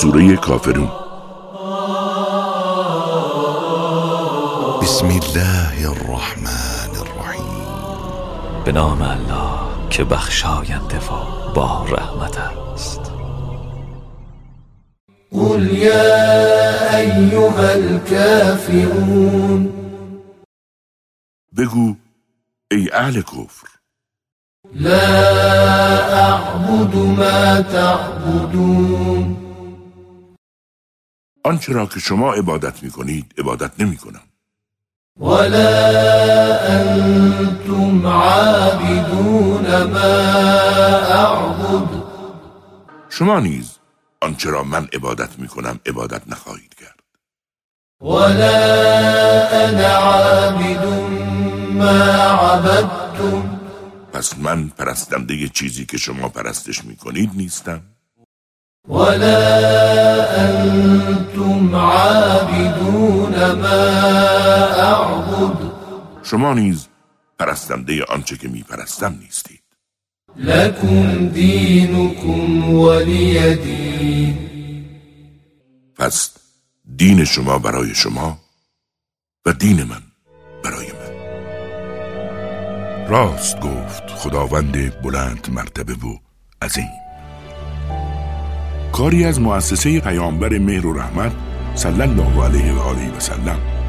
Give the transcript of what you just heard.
سوره کافرون. بسم الله الرحمن الرحیم. به نام الله که بخشاینده و با رحمت است. قل یا ایها الكافرون. بگو ای اهل کفر. لا اعبد ما تعبدون. آنچه را که شما عبادت می کنید عبادت نمی کنم ولا انتم عابدون ما اعبد شما نیز آنچه را من عبادت می کنم عبادت نخواهید کرد. ولا انا عابد ما عبدتم. پس من پرستنده چیزی که شما پرستش می کنید نیستم. ولا عابدون ما اعبد شما نیز پرستنده آنچه که می پرستم نیستید. لكم دينكم ولي دين پس دین شما برای شما و دین من برای من. راست گفت خداوند بلند مرتبه و عظیم. کاری از مؤسسه پیامبر مهر و رحمت صلی الله علیه و آله و سلم